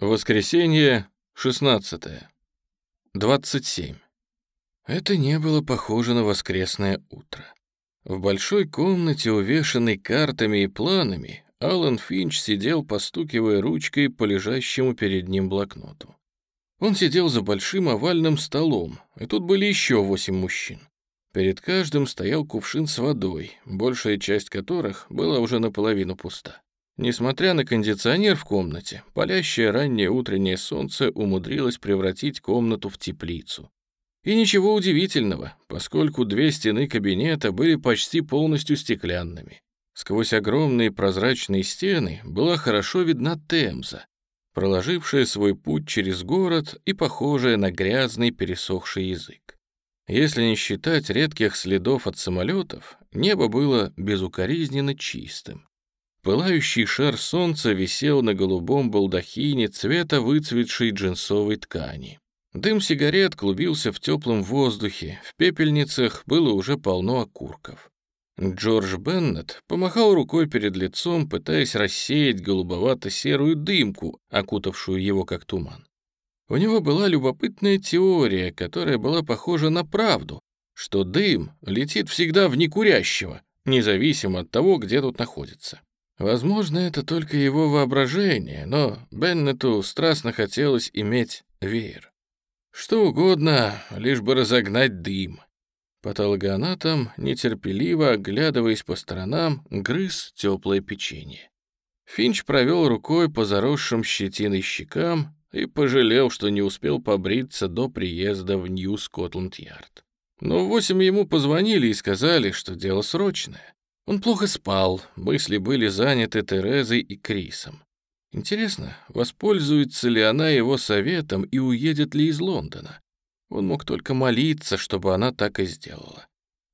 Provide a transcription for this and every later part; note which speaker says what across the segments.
Speaker 1: Воскресенье, 16. 27. Это не было похоже на воскресное утро. В большой комнате, увешанной картами и планами, Алан Финч сидел, постукивая ручкой по лежащему перед ним блокноту. Он сидел за большим овальным столом, и тут были еще восемь мужчин. Перед каждым стоял кувшин с водой, большая часть которых была уже наполовину пуста. Несмотря на кондиционер в комнате, палящее раннее утреннее солнце умудрилось превратить комнату в теплицу. И ничего удивительного, поскольку две стены кабинета были почти полностью стеклянными. Сквозь огромные прозрачные стены была хорошо видна Темза, проложившая свой путь через город и похожая на грязный пересохший язык. Если не считать редких следов от самолетов, небо было безукоризненно чистым. Пылающий шар солнца висел на голубом балдахине цвета выцветшей джинсовой ткани. Дым сигарет клубился в теплом воздухе, в пепельницах было уже полно окурков. Джордж Беннет помахал рукой перед лицом, пытаясь рассеять голубовато-серую дымку, окутавшую его как туман. У него была любопытная теория, которая была похожа на правду, что дым летит всегда в некурящего, независимо от того, где тут находится. Возможно, это только его воображение, но Беннету страстно хотелось иметь веер. Что угодно, лишь бы разогнать дым. Патологоанатом, нетерпеливо оглядываясь по сторонам, грыз теплое печенье. Финч провел рукой по заросшим щетиной щекам и пожалел, что не успел побриться до приезда в Нью-Скотланд-Ярд. Но в восемь ему позвонили и сказали, что дело срочное. Он плохо спал, мысли были заняты Терезой и Крисом. Интересно, воспользуется ли она его советом и уедет ли из Лондона? Он мог только молиться, чтобы она так и сделала.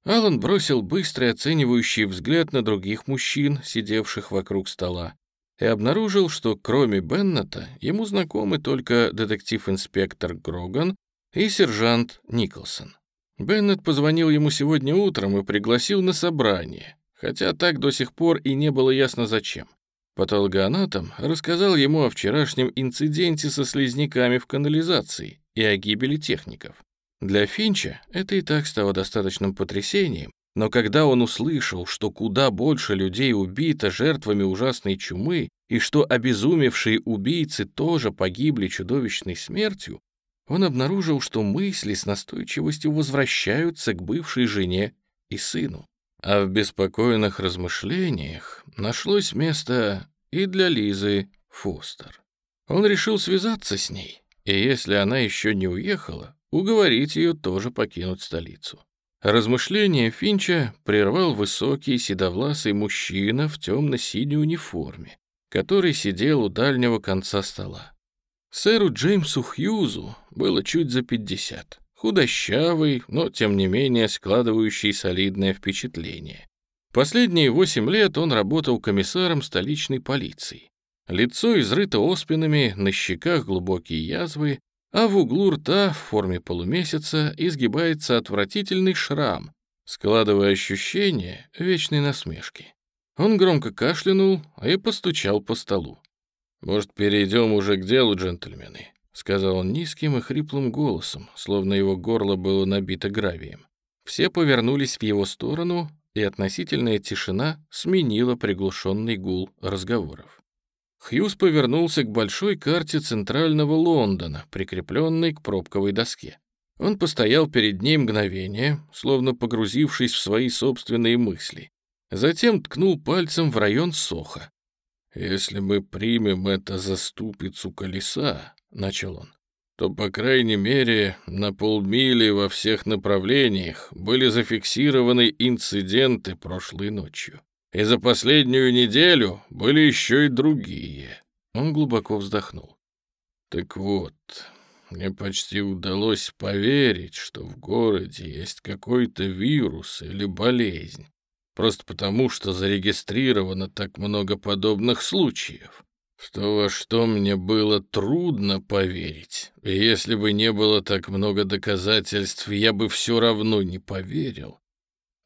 Speaker 1: Алан бросил быстрый оценивающий взгляд на других мужчин, сидевших вокруг стола, и обнаружил, что кроме Беннета ему знакомы только детектив-инспектор Гроган и сержант Николсон. Беннет позвонил ему сегодня утром и пригласил на собрание, хотя так до сих пор и не было ясно зачем. Патологоанатом рассказал ему о вчерашнем инциденте со слизняками в канализации и о гибели техников. Для Финча это и так стало достаточным потрясением, но когда он услышал, что куда больше людей убито жертвами ужасной чумы и что обезумевшие убийцы тоже погибли чудовищной смертью, он обнаружил, что мысли с настойчивостью возвращаются к бывшей жене и сыну. А в беспокойных размышлениях нашлось место и для Лизы Фостер. Он решил связаться с ней, и если она еще не уехала, уговорить ее тоже покинуть столицу. Размышления Финча прервал высокий седовласый мужчина в темно-синей униформе, который сидел у дальнего конца стола. Сэру Джеймсу Хьюзу было чуть за пятьдесят. Худощавый, но тем не менее складывающий солидное впечатление. Последние восемь лет он работал комиссаром столичной полиции. Лицо изрыто оспинами, на щеках глубокие язвы, а в углу рта в форме полумесяца изгибается отвратительный шрам, складывая ощущение вечной насмешки. Он громко кашлянул и постучал по столу. «Может, перейдем уже к делу, джентльмены?» — сказал он низким и хриплым голосом, словно его горло было набито гравием. Все повернулись в его сторону, и относительная тишина сменила приглушенный гул разговоров. Хьюз повернулся к большой карте центрального Лондона, прикрепленной к пробковой доске. Он постоял перед ней мгновение, словно погрузившись в свои собственные мысли. Затем ткнул пальцем в район Соха. «Если мы примем это за ступицу колеса, начал он, то, по крайней мере, на полмили во всех направлениях были зафиксированы инциденты прошлой ночью. И за последнюю неделю были еще и другие. Он глубоко вздохнул. Так вот, мне почти удалось поверить, что в городе есть какой-то вирус или болезнь, просто потому что зарегистрировано так много подобных случаев. В то, во что мне было трудно поверить. Если бы не было так много доказательств, я бы все равно не поверил.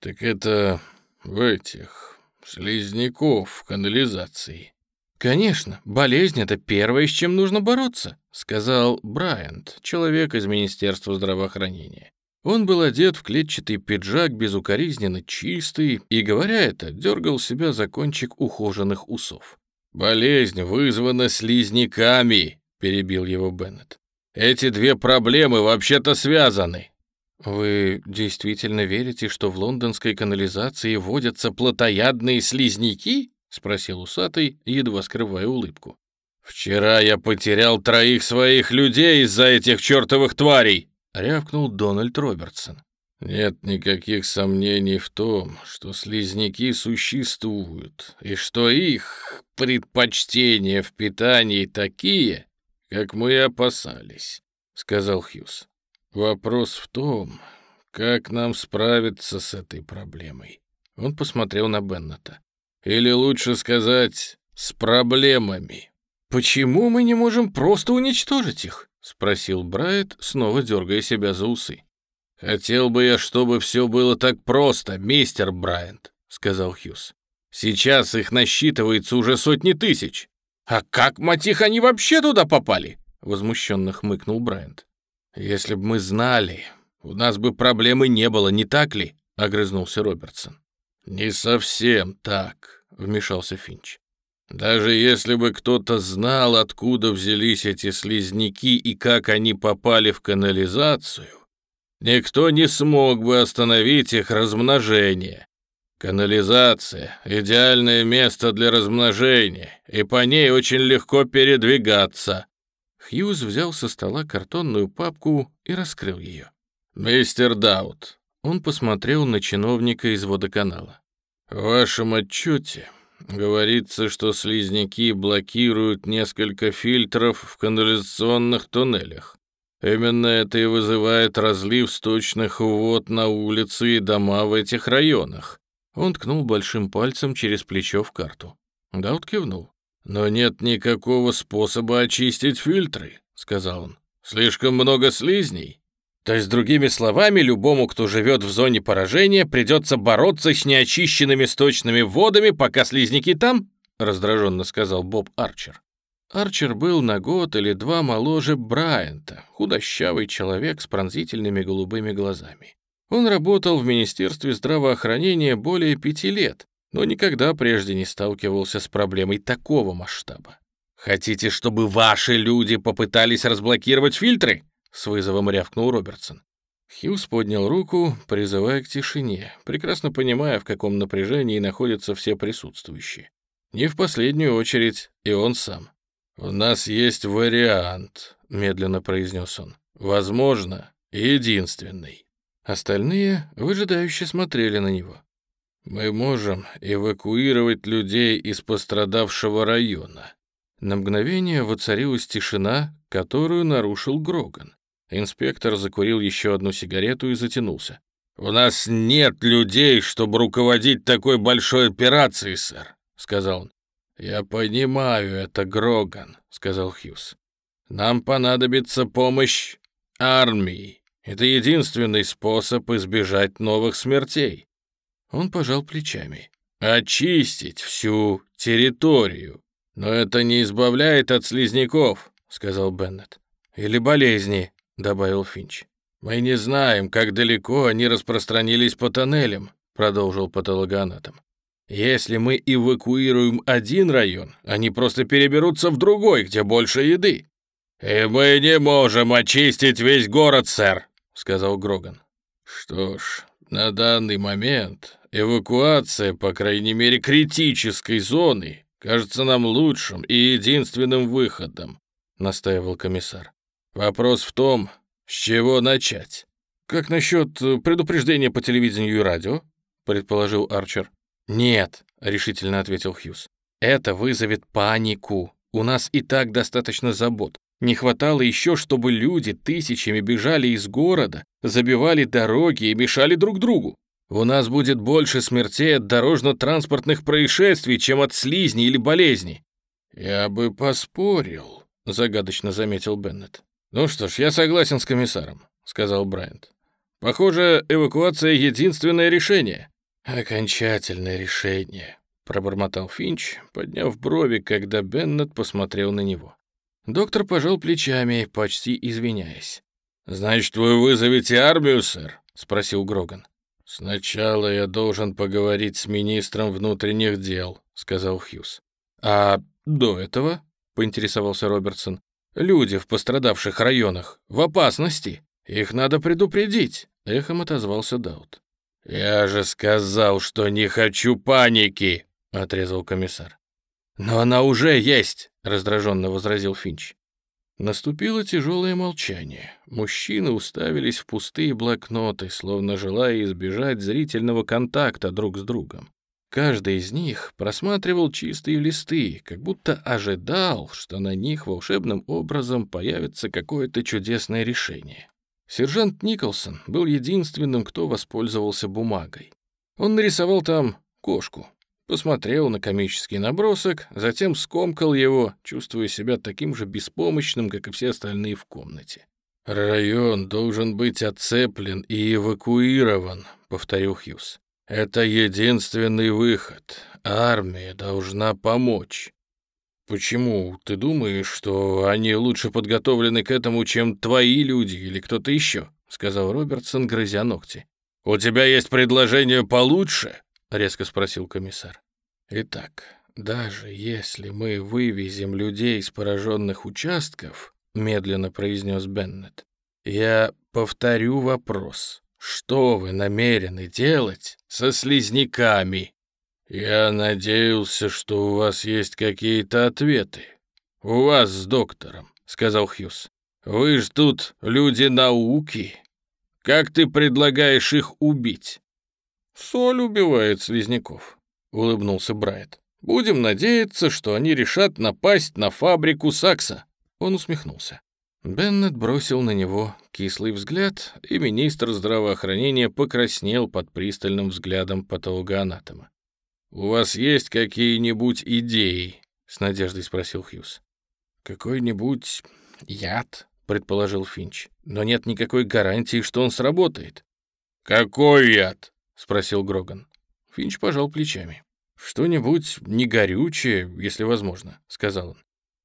Speaker 1: Так это в этих слизняков канализации. «Конечно, болезнь — это первое, с чем нужно бороться», — сказал Брайант, человек из Министерства здравоохранения. Он был одет в клетчатый пиджак, безукоризненно чистый, и, говоря это, дергал себя за кончик ухоженных усов. «Болезнь вызвана слизняками», — перебил его Беннет. «Эти две проблемы вообще-то связаны». «Вы действительно верите, что в лондонской канализации водятся плотоядные слизняки?» — спросил усатый, едва скрывая улыбку. «Вчера я потерял троих своих людей из-за этих чертовых тварей!» — рявкнул Дональд Робертсон. «Нет никаких сомнений в том, что слизняки существуют, и что их предпочтения в питании такие, как мы и опасались», — сказал Хьюз. «Вопрос в том, как нам справиться с этой проблемой». Он посмотрел на Беннета. Или лучше сказать, с проблемами. «Почему мы не можем просто уничтожить их?» — спросил Брайт, снова дергая себя за усы. «Хотел бы я, чтобы все было так просто, мистер Брайант», — сказал Хьюз. «Сейчас их насчитывается уже сотни тысяч». «А как, мать их, они вообще туда попали?» — возмущенно хмыкнул Брайант. «Если бы мы знали, у нас бы проблемы не было, не так ли?» — огрызнулся Робертсон. «Не совсем так», — вмешался Финч. «Даже если бы кто-то знал, откуда взялись эти слизняки и как они попали в канализацию, никто не смог бы остановить их размножение. Канализация — идеальное место для размножения, и по ней очень легко передвигаться». Хьюз взял со стола картонную папку и раскрыл ее. «Мистер Даут, он посмотрел на чиновника из водоканала. «В вашем отчете говорится, что слизняки блокируют несколько фильтров в канализационных туннелях. Именно это и вызывает разлив сточных вод на улицы и дома в этих районах». Он ткнул большим пальцем через плечо в карту. Даут кивнул. «Но нет никакого способа очистить фильтры», — сказал он. «Слишком много слизней. То есть, другими словами, любому, кто живет в зоне поражения, придется бороться с неочищенными сточными водами, пока слизняки там? Раздраженно сказал Боб Арчер. Арчер был на год или два моложе Брайанта, худощавый человек с пронзительными голубыми глазами. Он работал в Министерстве здравоохранения более пяти лет, но никогда прежде не сталкивался с проблемой такого масштаба. «Хотите, чтобы ваши люди попытались разблокировать фильтры?» — с вызовом рявкнул Робертсон. Хьюз поднял руку, призывая к тишине, прекрасно понимая, в каком напряжении находятся все присутствующие. Не в последнюю очередь и он сам. «У нас есть вариант», — медленно произнес он. «Возможно, единственный». Остальные выжидающе смотрели на него. «Мы можем эвакуировать людей из пострадавшего района». На мгновение воцарилась тишина, которую нарушил Гроган. Инспектор закурил еще одну сигарету и затянулся. «У нас нет людей, чтобы руководить такой большой операцией, сэр», — сказал он. «Я понимаю это, Гроган», — сказал Хьюз. «Нам понадобится помощь армии. Это единственный способ избежать новых смертей». Он пожал плечами. «Очистить всю территорию. Но это не избавляет от слизняков», — сказал Беннет. «Или болезни», добавил Финч. «Мы не знаем, как далеко они распространились по тоннелям», продолжил патологоанатом. «Если мы эвакуируем один район, они просто переберутся в другой, где больше еды». «И мы не можем очистить весь город, сэр», — сказал Гроган. «Что ж, на данный момент эвакуация, по крайней мере, критической зоны, кажется нам лучшим и единственным выходом», — настаивал комиссар. Вопрос в том, с чего начать. Как насчет предупреждения по телевидению и радио? предположил Арчер. Нет, решительно ответил Хьюз. Это вызовет панику. У нас и так достаточно забот. Не хватало еще, чтобы люди тысячами бежали из города, забивали дороги и мешали друг другу. У нас будет больше смертей от дорожно-транспортных происшествий, чем от слизней или болезней. «Я бы поспорил», — загадочно заметил Беннет. «Ну что ж, я согласен с комиссаром», — сказал Брайант. «Похоже, эвакуация — единственное решение». «Окончательное решение», — пробормотал Финч, подняв брови, когда Беннет посмотрел на него. Доктор пожал плечами, почти извиняясь. «Значит, вы вызовете армию, сэр?» — спросил Гроган. «Сначала я должен поговорить с министром внутренних дел», — сказал Хьюз. «А до этого?» — поинтересовался Робертсон. «Люди в пострадавших районах в опасности. Их надо предупредить», — эхом отозвался Даут. «Я же сказал, что не хочу паники», — отрезал комиссар. «Но она уже есть», — раздраженно возразил Финч. Наступило тяжелое молчание. Мужчины уставились в пустые блокноты, словно желая избежать зрительного контакта друг с другом. Каждый из них просматривал чистые листы, как будто ожидал, что на них волшебным образом появится какое-то чудесное решение. Сержант Николсон был единственным, кто воспользовался бумагой. Он нарисовал там кошку, посмотрел на комический набросок, затем скомкал его, чувствуя себя таким же беспомощным, как и все остальные в комнате. «Район должен быть оцеплен и эвакуирован», — повторил Хьюз. «Это единственный выход. Армия должна помочь». «Почему ты думаешь, что они лучше подготовлены к этому, чем твои люди или кто-то еще?» — сказал Робертсон, грызя ногти. «У тебя есть предложение получше?» — резко спросил комиссар. «Итак, даже если мы вывезем людей из пораженных участков», — медленно произнес Беннет, «я повторю вопрос. Что вы намерены делать со слизняками?» «Я надеялся, что у вас есть какие-то ответы. У вас с доктором», — сказал Хьюз. «Вы ж тут люди науки. Как ты предлагаешь их убить?» «Соль убивает слизняков», — улыбнулся Брайт. «Будем надеяться, что они решат напасть на фабрику Сакса». Он усмехнулся. Беннет бросил на него кислый взгляд, и министр здравоохранения покраснел под пристальным взглядом патологоанатома. «У вас есть какие-нибудь идеи?» — с надеждой спросил Хьюз. «Какой-нибудь яд?» — предположил Финч. «Но нет никакой гарантии, что он сработает». «Какой яд?» — спросил Гроган. Финч пожал плечами. «Что-нибудь негорючее, если возможно», — сказал он.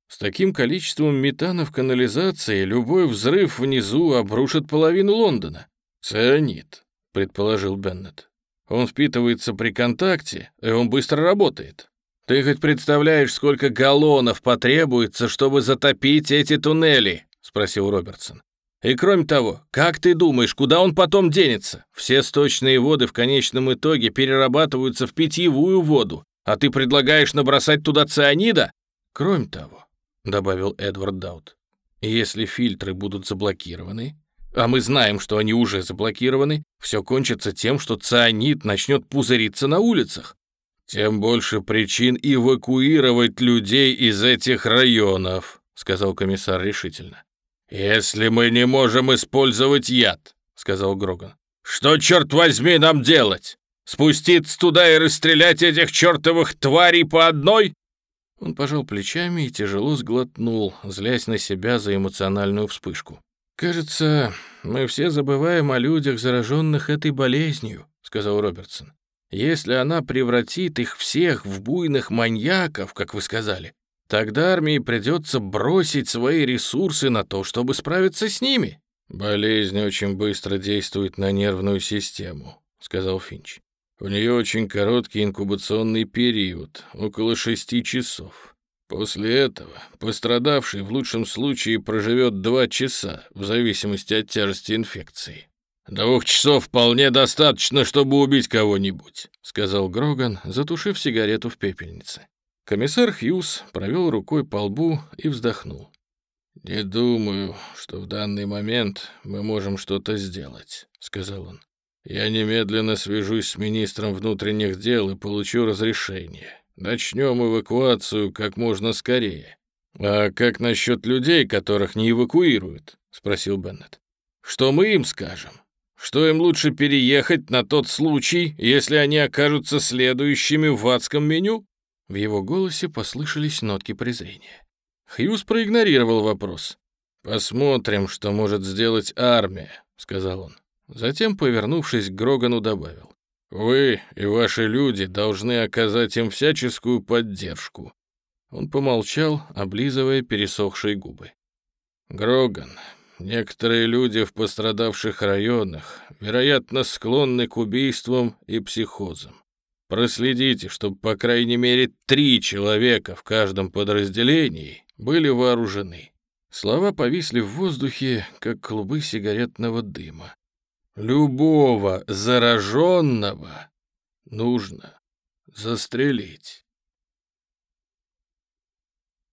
Speaker 1: «С таким количеством метана в канализации любой взрыв внизу обрушит половину Лондона». «Цианид», — предположил Беннет. «Он впитывается при контакте, и он быстро работает». «Ты хоть представляешь, сколько галлонов потребуется, чтобы затопить эти туннели?» — спросил Робертсон. И кроме того, как ты думаешь, куда он потом денется? Все сточные воды в конечном итоге перерабатываются в питьевую воду, а ты предлагаешь набросать туда цианида? Кроме того, добавил Эдвард Даут, если фильтры будут заблокированы, а мы знаем, что они уже заблокированы, все кончится тем, что цианид начнет пузыриться на улицах. Тем больше причин эвакуировать людей из этих районов, сказал комиссар решительно. «Если мы не можем использовать яд», — сказал Гроган, — «что, черт возьми, нам делать? Спуститься туда и расстрелять этих чертовых тварей по одной?» Он пожал плечами и тяжело сглотнул, злясь на себя за эмоциональную вспышку. «Кажется, мы все забываем о людях, зараженных этой болезнью», — сказал Робертсон. «Если она превратит их всех в буйных маньяков, как вы сказали, Тогда армии придется бросить свои ресурсы на то, чтобы справиться с ними. «Болезнь очень быстро действует на нервную систему», — сказал Финч. «У нее очень короткий инкубационный период, около шести часов. После этого пострадавший в лучшем случае проживет два часа, в зависимости от тяжести инфекции. «Двух часов вполне достаточно, чтобы убить кого-нибудь», — сказал Гроган, затушив сигарету в пепельнице. Комиссар Хьюз провел рукой по лбу и вздохнул. «Не думаю, что в данный момент мы можем что-то сделать», — сказал он. «Я немедленно свяжусь с министром внутренних дел и получу разрешение. Начнем эвакуацию как можно скорее». «А как насчет людей, которых не эвакуируют?» — спросил Беннет. «Что мы им скажем? Что им лучше переехать на тот случай, если они окажутся следующими в адском меню?» В его голосе послышались нотки презрения. Хьюз проигнорировал вопрос. «Посмотрим, что может сделать армия», — сказал он. Затем, повернувшись к Грогану, добавил. Вы и ваши люди должны оказать им всяческую поддержку». Он помолчал, облизывая пересохшие губы. «Гроган, некоторые люди в пострадавших районах, вероятно, склонны к убийствам и психозам. Проследите, чтобы по крайней мере три человека в каждом подразделении были вооружены. Слова повисли в воздухе, как клубы сигаретного дыма. Любого зараженного нужно застрелить.